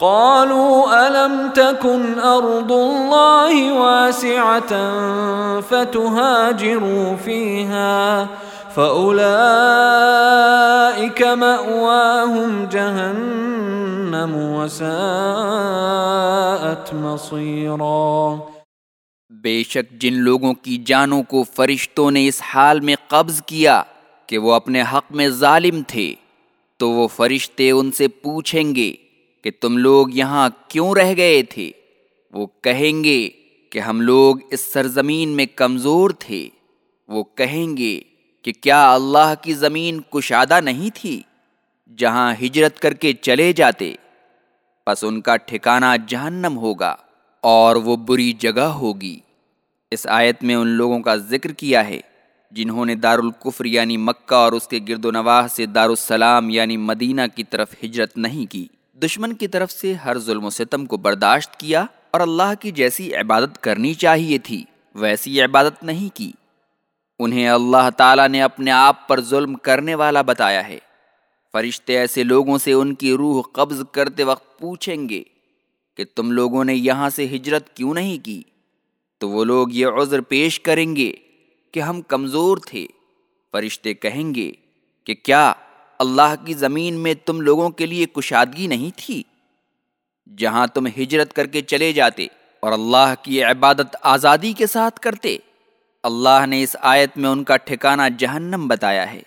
قالوا ألم تكن أرض الله واسعة فتهاجروا فيها فأولئك مأواهم جهنم وساءت مصيرا بے شک جن لوگوں کی جانوں کو فرشتوں نے اس حال میں قبض کیا کہ وہ اپنے حق میں ظالم تھے، تو وہ فرشتے ان سے پوچھیں گے کہ تم لوگ یہاں کیوں رہ گئے تھے؟ وہ کہیں گے کہ ہم لوگ اس سرزمین میں کمزور تھے۔ وہ کہیں گے کہ کیا اللہ کی زمین کشادہ نہیں تھی؟ جہاں ہجرت کر کے چلے جاتے بس ان کا ٹھکانہ جہنم ہوگا اور وہ بری جگہ ہوگی۔ اس آیت میں ان لوگوں کا ذکر کیا ہے، جنہوں نے دار القفر یعنی مکہ اور اس کے گرد و نواح سے دار السلام یعنی مدینہ کی طرف ہجرت نہیں کی۔ دشمن کی طرف سے ہر ظلم و ستم کو برداشت کیا اور اللہ کی جیسی عبادت کرنی چاہیے تھی، ویسی عبادت نہیں کی۔ انہیں اللہ تعالیٰ نے اپنے آپ پر ظلم کرنے والا بتایا ہے۔ فرشتے ایسے لوگوں سے ان کی روح قبض کرتے وقت پوچھیں گے کہ تم لوگوں نے یہاں سے ہجرت کیوں نہیں کی؟ تو وہ لوگ یہ عذر پیش کریں گے کہ ہم کمزور تھے۔ فرشتے کہیں گے کہ کیا اللہ کی زمین میں تم لوگوں کے لیے کشادگی نہیں تھی۔ جہاں تم ہجرت کر کے چلے جاتے اور اللہ کی عبادت آزادی کے ساتھ کرتے، اللہ نے اس آیت میں ان کا ٹھکانہ جہنم بتایا ہے۔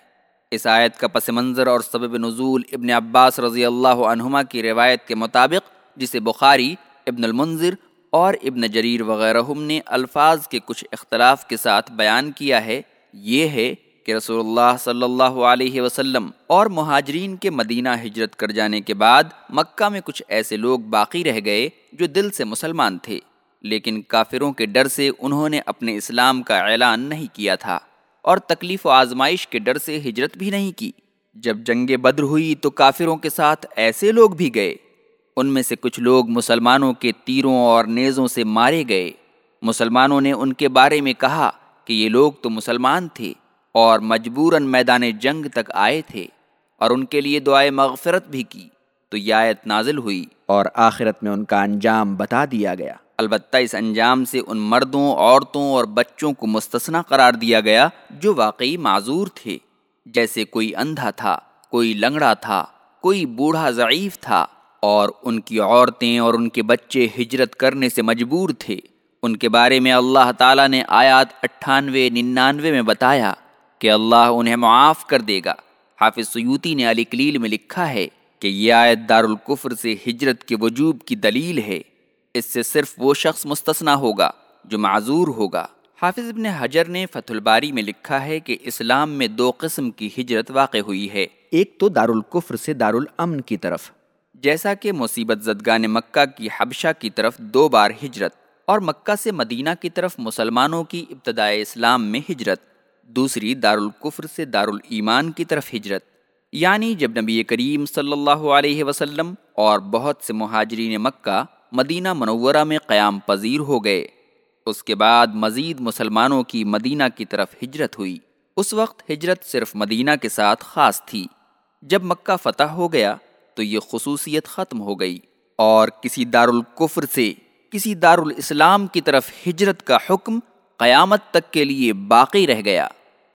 اس آیت کا پس منظر اور سبب نزول ابن عباس رضی اللہ عنہما کی روایت کے مطابق، جسے بخاری، ابن المنظر اور ابن جریر وغیرہ نے الفاظ کے کچھ اختلاف کے ساتھ بیان کیا ہے، یہ ہے کہ رسول اللہ صلی اللہ علیہ وسلم اور مہاجرین کے مدینہ ہجرت کر جانے کے بعد مکہ میں کچھ ایسے لوگ باقی رہ گئے جو دل سے مسلمان تھے، لیکن کافروں کے ڈر سے انہوں نے اپنے اسلام کا اعلان نہیں کیا تھا اور تکلیف و آزمائش کے ڈر سے ہجرت بھی نہیں کی۔ جب جنگ بدر ہوئی تو کافروں کے ساتھ ایسے لوگ بھی گئے، ان میں سے کچھ لوگ مسلمانوں کے تیروں اور نیزوں سے مارے گئے۔ مسلمانوں نے ان کے بارے میں کہا کہ یہ لوگ تو مسلمان تھے۔ اور مجبوراً میدان جنگ تک آئے تھے اور ان کے لیے دعائے مغفرت بھی کی، تو یہ آیت نازل ہوئی اور آخرت میں ان کا انجام بتا دیا گیا۔ البتہ اس انجام سے ان مردوں، عورتوں اور بچوں کو مستثنا قرار دیا گیا جو واقعی معذور تھے۔ جیسے کوئی اندھا تھا، کوئی لنگڑا تھا، کوئی بوڑھا ضعیف تھا اور ان کی عورتیں اور ان کے بچے ہجرت کرنے سے مجبور تھے۔ ان کے بارے میں اللہ تعالیٰ نے آیات اٹھانوے، ننانوے میں بتایا۔ کہ اللہ انہیں معاف کر دے گا۔ حافظ سیوتی نے علی کلیل میں لکھا ہے کہ یہ آیت دار القفر سے ہجرت کے وجوب کی دلیل ہے۔ اس سے صرف وہ شخص مستثنا ہوگا جو معذور ہوگا۔ حافظ ابن حجر نے فتح الباری میں لکھا ہے کہ اسلام میں دو قسم کی ہجرت واقع ہوئی ہے۔ ایک تو دار القفر سے دار الامن کی طرف۔ جیسا کہ مصیبت زدگان مکہ کی حبشہ کی طرف دو بار ہجرت اور مکہ سے مدینہ کی طرف مسلمانوں کی ابتدائے اسلام میں ہجرت۔ دوسری دار القفر سے دارالایمان کی طرف ہجرت یعنی جب نبی کریم صلی اللہ علیہ وسلم اور بہت سے مہاجرین مکہ مدینہ منورہ میں قیام پذیر ہو گئے۔ اس کے بعد مزید مسلمانوں کی مدینہ کی طرف ہجرت ہوئی۔ اس وقت ہجرت صرف مدینہ کے ساتھ خاص تھی۔ جب مکہ فتح ہو گیا تو یہ خصوصیت ختم ہو گئی اور کسی دار القفر سے کسی دار الاسلام کی طرف ہجرت کا حکم قیامت تک کے لیے باقی رہ گیا۔